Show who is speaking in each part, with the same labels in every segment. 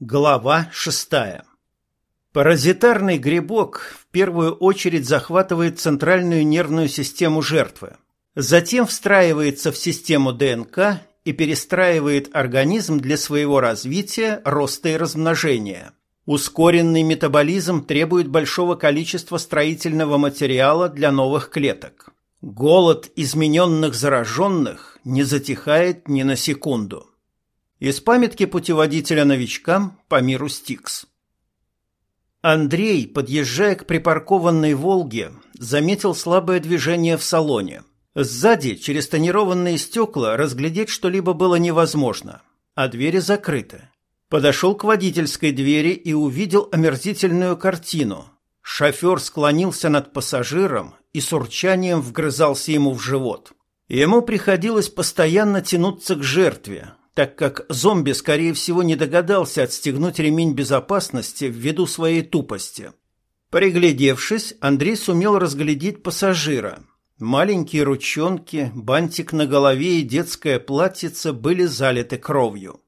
Speaker 1: Глава шестая. Паразитарный грибок в первую очередь захватывает центральную нервную систему жертвы, затем встраивается в систему ДНК и перестраивает организм для своего развития, роста и размножения. Ускоренный метаболизм требует большого количества строительного материала для новых клеток. Голод измененных зараженных не затихает ни на секунду. Из памятки путеводителя новичкам по миру Стикс. Андрей, подъезжая к припаркованной «Волге», заметил слабое движение в салоне. Сзади, через тонированные стекла, разглядеть что-либо было невозможно, а двери закрыты. Подошел к водительской двери и увидел омерзительную картину. Шофер склонился над пассажиром и с урчанием вгрызался ему в живот. Ему приходилось постоянно тянуться к жертве, так как зомби, скорее всего, не догадался отстегнуть ремень безопасности ввиду своей тупости. Приглядевшись, Андрей сумел разглядеть пассажира. Маленькие ручонки, бантик на голове и детское платьице были залиты кровью.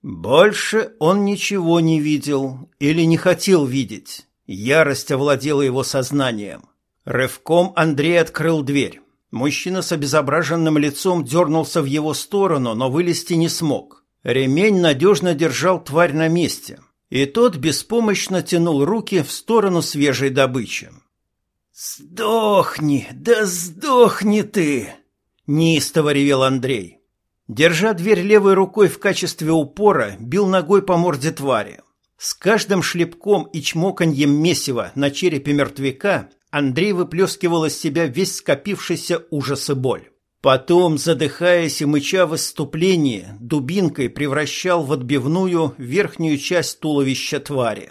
Speaker 1: Больше он ничего не видел или не хотел видеть. Ярость овладела его сознанием. Рывком Андрей открыл дверь. Мужчина с обезображенным лицом дернулся в его сторону, но вылезти не смог. Ремень надежно держал тварь на месте, и тот беспомощно тянул руки в сторону свежей добычи. «Сдохни! Да сдохни ты!» — неистово ревел Андрей. Держа дверь левой рукой в качестве упора, бил ногой по морде твари. С каждым шлепком и чмоканьем месива на черепе мертвяка Андрей выплескивал из себя весь скопившийся ужас и боль. Потом, задыхаясь и мыча в выступлении, дубинкой превращал в отбивную верхнюю часть туловища твари.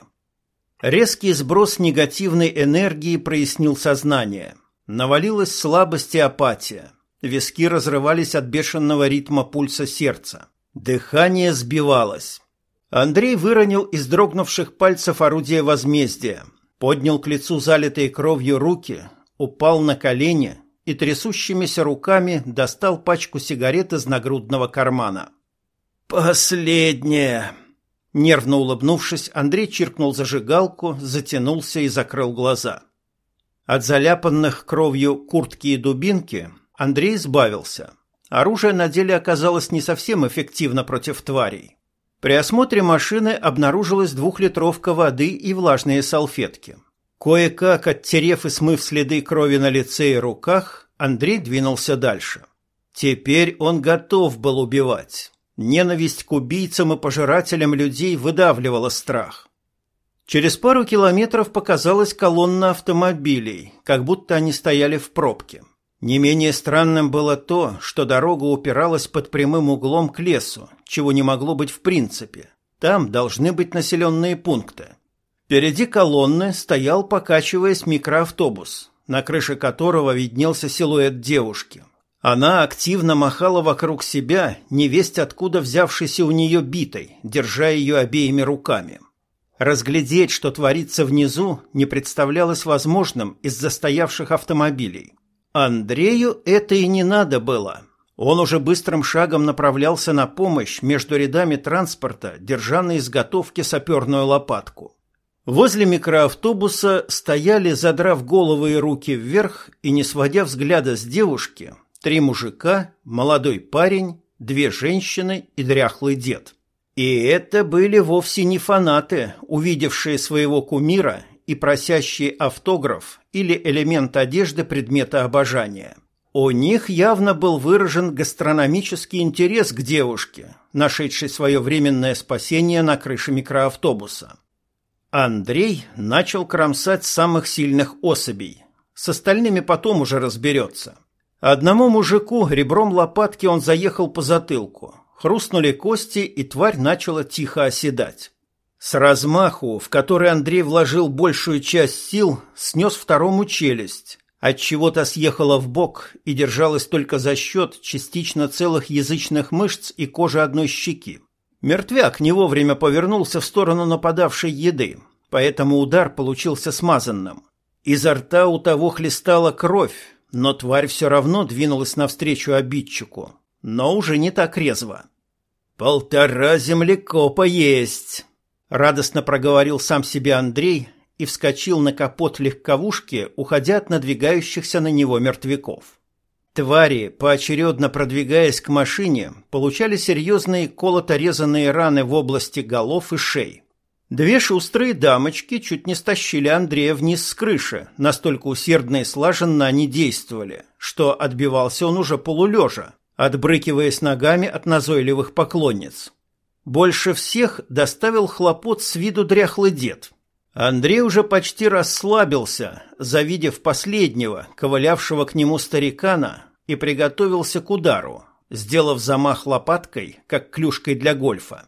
Speaker 1: Резкий сброс негативной энергии прояснил сознание. Навалилась слабость и апатия. Виски разрывались от бешеного ритма пульса сердца. Дыхание сбивалось. Андрей выронил из дрогнувших пальцев орудие возмездия, поднял к лицу залитые кровью руки, упал на колени и трясущимися руками достал пачку сигарет из нагрудного кармана. «Последняя!» Нервно улыбнувшись, Андрей чиркнул зажигалку, затянулся и закрыл глаза. От заляпанных кровью куртки и дубинки Андрей избавился. Оружие на деле оказалось не совсем эффективно против тварей. При осмотре машины обнаружилась двухлитровка воды и влажные салфетки. Кое-как оттерев и смыв следы крови на лице и руках, Андрей двинулся дальше. Теперь он готов был убивать. Ненависть к убийцам и пожирателям людей выдавливала страх. Через пару километров показалась колонна автомобилей, как будто они стояли в пробке. Не менее странным было то, что дорога упиралась под прямым углом к лесу, чего не могло быть в принципе. Там должны быть населенные пункты. Впереди колонны стоял, покачиваясь, микроавтобус, на крыше которого виднелся силуэт девушки. Она активно махала вокруг себя, невесть откуда взявшейся у нее битой, держа ее обеими руками. Разглядеть, что творится внизу, не представлялось возможным из-за стоявших автомобилей. Андрею это и не надо было. Он уже быстрым шагом направлялся на помощь между рядами транспорта, держа на изготовке саперную лопатку. Возле микроавтобуса стояли, задрав головы и руки вверх и не сводя взгляда с девушки, три мужика, молодой парень, две женщины и дряхлый дед. И это были вовсе не фанаты, увидевшие своего кумира и просящие автограф или элемент одежды предмета обожания. У них явно был выражен гастрономический интерес к девушке, нашедшей свое временное спасение на крыше микроавтобуса. Андрей начал кромсать самых сильных особей. С остальными потом уже разберется. Одному мужику ребром лопатки он заехал по затылку. Хрустнули кости, и тварь начала тихо оседать. С размаху, в который Андрей вложил большую часть сил, снес второму челюсть, от чего-то съехала в бок и держалась только за счет частично целых язычных мышц и кожи одной щеки. Мертвяк не вовремя повернулся в сторону нападавшей еды, поэтому удар получился смазанным. Изо рта у того хлестала кровь, но тварь все равно двинулась навстречу обидчику, но уже не так резво. «Полтора землекопа есть!» Радостно проговорил сам себе Андрей и вскочил на капот легковушки, уходя от надвигающихся на него мертвяков. Твари, поочередно продвигаясь к машине, получали серьезные колото-резанные раны в области голов и шеи. Две шустрые дамочки чуть не стащили Андрея вниз с крыши, настолько усердно и слаженно они действовали, что отбивался он уже полулежа, отбрыкиваясь ногами от назойливых поклонниц. Больше всех доставил хлопот с виду дряхлый дед. Андрей уже почти расслабился, завидев последнего, ковылявшего к нему старикана, и приготовился к удару, сделав замах лопаткой, как клюшкой для гольфа.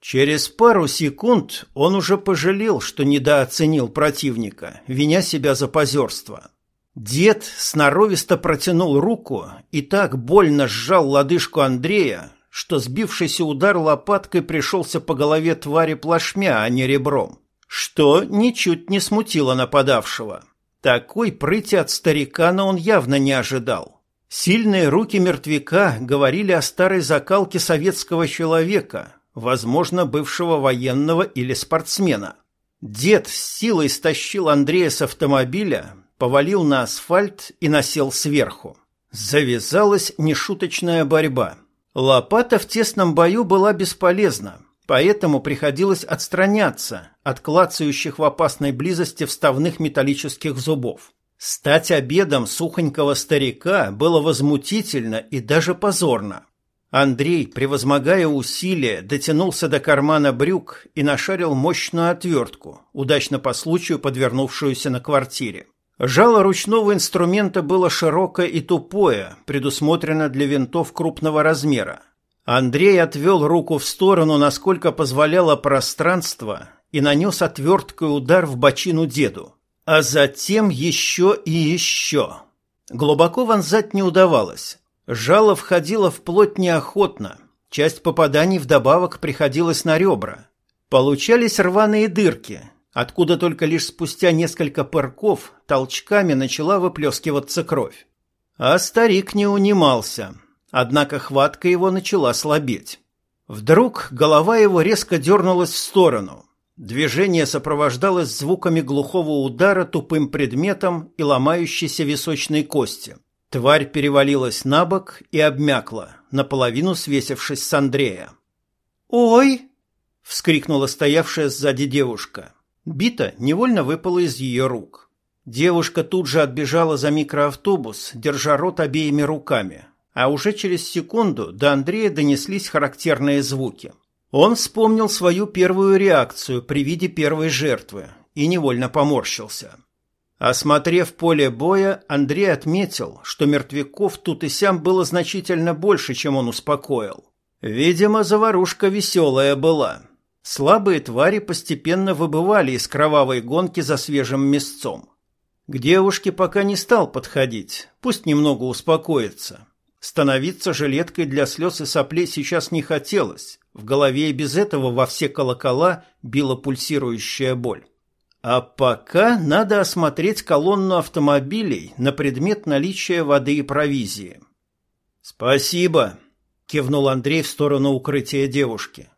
Speaker 1: Через пару секунд он уже пожалел, что недооценил противника, виня себя за позерство. Дед сноровисто протянул руку и так больно сжал лодыжку Андрея, что сбившийся удар лопаткой пришелся по голове твари плашмя, а не ребром, что ничуть не смутило нападавшего. Такой прыти от старикана он явно не ожидал. Сильные руки мертвяка говорили о старой закалке советского человека – возможно, бывшего военного или спортсмена. Дед с силой стащил Андрея с автомобиля, повалил на асфальт и насел сверху. Завязалась нешуточная борьба. Лопата в тесном бою была бесполезна, поэтому приходилось отстраняться от клацающих в опасной близости вставных металлических зубов. Стать обедом сухонького старика было возмутительно и даже позорно. Андрей, превозмогая усилия, дотянулся до кармана брюк и нашарил мощную отвертку, удачно по случаю подвернувшуюся на квартире. Жало ручного инструмента было широкое и тупое, предусмотрено для винтов крупного размера. Андрей отвел руку в сторону, насколько позволяло пространство, и нанес отверткой удар в бочину деду. А затем еще и еще. Глубоко вонзать не удавалось. Жало входило вплоть неохотно, часть попаданий вдобавок приходилась на ребра. Получались рваные дырки, откуда только лишь спустя несколько пырков толчками начала выплескиваться кровь. А старик не унимался, однако хватка его начала слабеть. Вдруг голова его резко дернулась в сторону. Движение сопровождалось звуками глухого удара тупым предметом и ломающейся височной кости. Тварь перевалилась на бок и обмякла, наполовину свесившись с Андрея. «Ой!» — вскрикнула стоявшая сзади девушка. Бита невольно выпала из ее рук. Девушка тут же отбежала за микроавтобус, держа рот обеими руками, а уже через секунду до Андрея донеслись характерные звуки. Он вспомнил свою первую реакцию при виде первой жертвы и невольно поморщился. Осмотрев поле боя, Андрей отметил, что мертвяков тут и сям было значительно больше, чем он успокоил. Видимо, заварушка веселая была. Слабые твари постепенно выбывали из кровавой гонки за свежим мясцом. К девушке пока не стал подходить, пусть немного успокоится. Становиться жилеткой для слез и соплей сейчас не хотелось. В голове и без этого во все колокола била пульсирующая боль. А пока надо осмотреть колонну автомобилей на предмет наличия воды и провизии. Спасибо, кивнул Андрей в сторону укрытия девушки.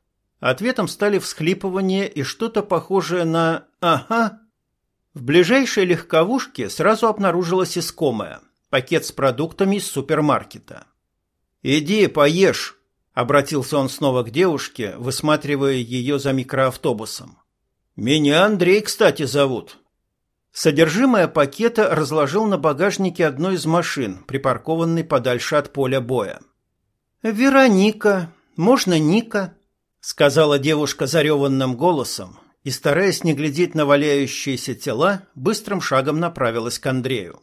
Speaker 1: Ответом стали всхлипывания и что-то похожее на «ага». В ближайшей легковушке сразу обнаружилась искомая – пакет с продуктами из супермаркета. «Иди, поешь», – обратился он снова к девушке, высматривая ее за микроавтобусом. «Меня Андрей, кстати, зовут». Содержимое пакета разложил на багажнике одной из машин, припаркованной подальше от поля боя. «Вероника, можно Ника?» — сказала девушка зареванным голосом и, стараясь не глядеть на валяющиеся тела, быстрым шагом направилась к Андрею.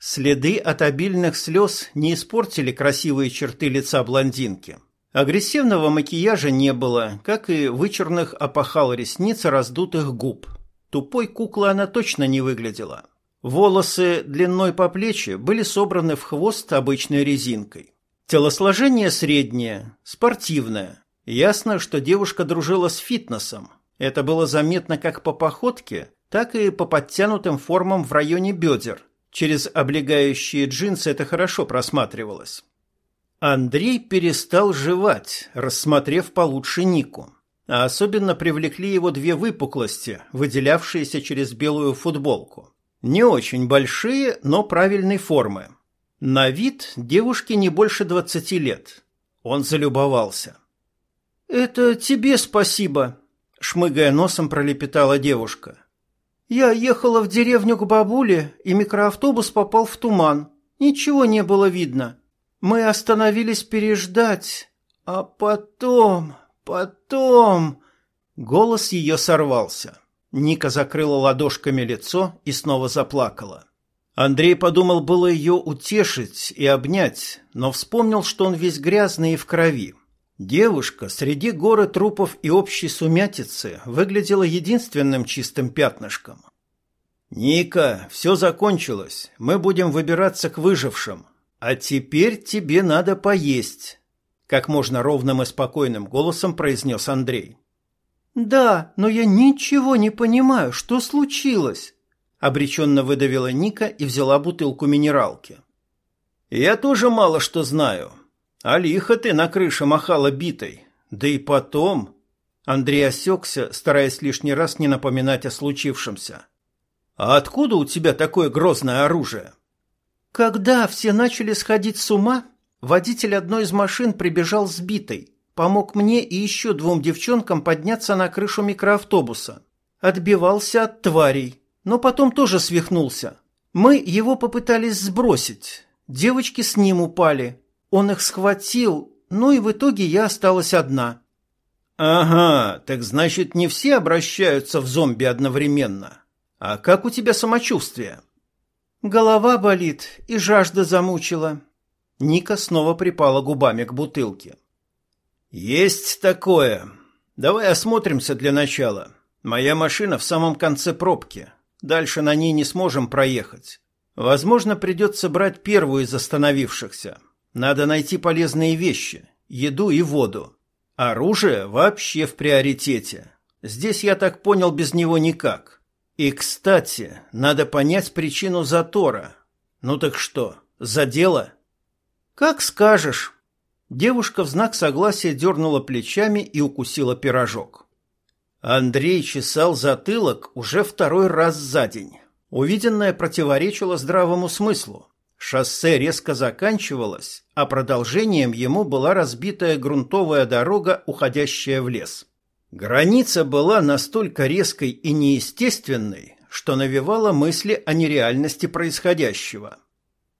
Speaker 1: Следы от обильных слез не испортили красивые черты лица блондинки — Агрессивного макияжа не было, как и вычурных опахал ресниц раздутых губ. Тупой куклы она точно не выглядела. Волосы длиной по плечи были собраны в хвост обычной резинкой. Телосложение среднее, спортивное. Ясно, что девушка дружила с фитнесом. Это было заметно как по походке, так и по подтянутым формам в районе бедер. Через облегающие джинсы это хорошо просматривалось. Андрей перестал жевать, рассмотрев получше Нику. а особенно привлекли его две выпуклости, выделявшиеся через белую футболку. Не очень большие, но правильной формы. На вид девушке не больше двадцати лет. Он залюбовался. «Это тебе спасибо», — шмыгая носом пролепетала девушка. «Я ехала в деревню к бабуле, и микроавтобус попал в туман. Ничего не было видно. Мы остановились переждать, а потом, потом...» Голос ее сорвался. Ника закрыла ладошками лицо и снова заплакала. Андрей подумал было ее утешить и обнять, но вспомнил, что он весь грязный и в крови. Девушка среди горы трупов и общей сумятицы выглядела единственным чистым пятнышком. «Ника, все закончилось. Мы будем выбираться к выжившим. А теперь тебе надо поесть», — как можно ровным и спокойным голосом произнес Андрей. «Да, но я ничего не понимаю, что случилось?» Обреченно выдавила Ника и взяла бутылку минералки. «Я тоже мало что знаю. А лихо ты на крыше махала битой. Да и потом...» Андрей осекся, стараясь лишний раз не напоминать о случившемся. «А откуда у тебя такое грозное оружие?» Когда все начали сходить с ума, водитель одной из машин прибежал сбитой, помог мне и еще двум девчонкам подняться на крышу микроавтобуса. Отбивался от тварей, но потом тоже свихнулся. Мы его попытались сбросить. Девочки с ним упали. Он их схватил, ну и в итоге я осталась одна. Ага, так значит, не все обращаются в зомби одновременно. А как у тебя самочувствие? Голова болит и жажда замучила. Ника снова припала губами к бутылке. Есть такое. Давай осмотримся для начала. Моя машина в самом конце пробки. Дальше на ней не сможем проехать. Возможно, придется брать первую из остановившихся. Надо найти полезные вещи, еду и воду. Оружие вообще в приоритете. Здесь, я так понял, без него никак. И, кстати, надо понять причину затора. Ну так что, за дело? Как скажешь. Девушка в знак согласия дернула плечами и укусила пирожок. Андрей чесал затылок уже второй раз за день. Увиденное противоречило здравому смыслу. Шоссе резко заканчивалось, а продолжением ему была разбитая грунтовая дорога, уходящая в лес. Граница была настолько резкой и неестественной, что навевала мысли о нереальности происходящего.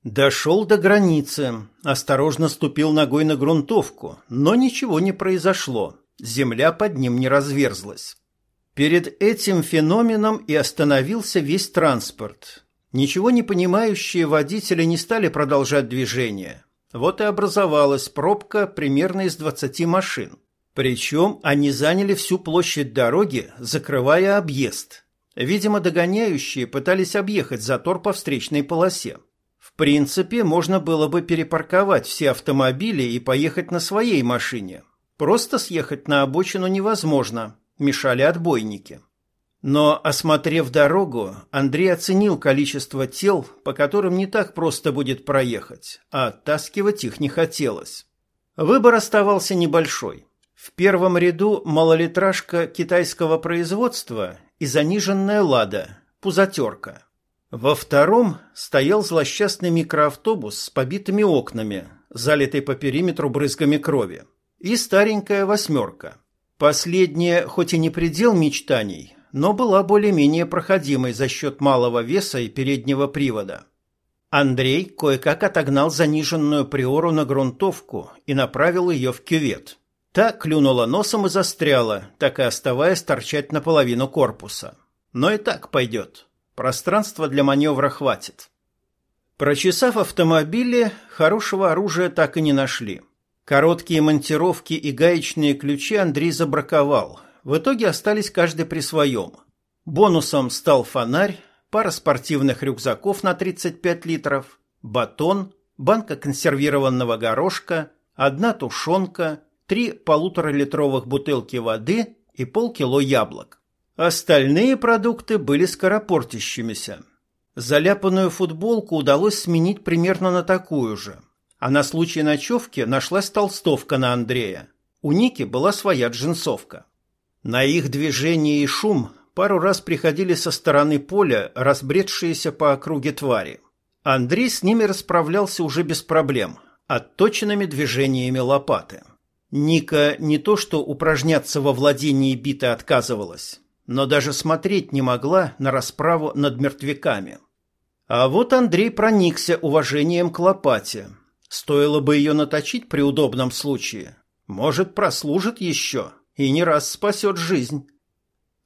Speaker 1: Дошел до границы, осторожно ступил ногой на грунтовку, но ничего не произошло земля под ним не разверзлась. Перед этим феноменом и остановился весь транспорт. Ничего не понимающие водители не стали продолжать движение. Вот и образовалась пробка примерно из 20 машин. Причем они заняли всю площадь дороги, закрывая объезд. Видимо, догоняющие пытались объехать затор по встречной полосе. В принципе, можно было бы перепарковать все автомобили и поехать на своей машине. Просто съехать на обочину невозможно, мешали отбойники. Но, осмотрев дорогу, Андрей оценил количество тел, по которым не так просто будет проехать, а оттаскивать их не хотелось. Выбор оставался небольшой. В первом ряду малолитражка китайского производства и заниженная «Лада», пузатерка. Во втором стоял злосчастный микроавтобус с побитыми окнами, залитый по периметру брызгами крови и старенькая восьмерка. Последняя, хоть и не предел мечтаний, но была более-менее проходимой за счет малого веса и переднего привода. Андрей кое-как отогнал заниженную приору на грунтовку и направил ее в кювет. Та клюнула носом и застряла, так и оставаясь торчать наполовину корпуса. Но и так пойдет. Пространства для маневра хватит. Прочесав автомобили, хорошего оружия так и не нашли. Короткие монтировки и гаечные ключи Андрей забраковал. В итоге остались каждый при своем. Бонусом стал фонарь, пара спортивных рюкзаков на 35 литров, батон, банка консервированного горошка, одна тушенка, три полуторалитровых бутылки воды и полкило яблок. Остальные продукты были скоропортящимися. Заляпанную футболку удалось сменить примерно на такую же – а на случай ночевки нашлась толстовка на Андрея. У Ники была своя джинсовка. На их движение и шум пару раз приходили со стороны поля разбредшиеся по округе твари. Андрей с ними расправлялся уже без проблем, отточенными движениями лопаты. Ника не то что упражняться во владении битой отказывалась, но даже смотреть не могла на расправу над мертвяками. А вот Андрей проникся уважением к лопате. Стоило бы ее наточить при удобном случае. Может, прослужит еще и не раз спасет жизнь.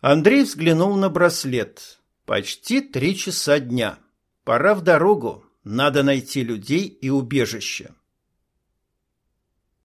Speaker 1: Андрей взглянул на браслет. Почти три часа дня. Пора в дорогу. Надо найти людей и убежище.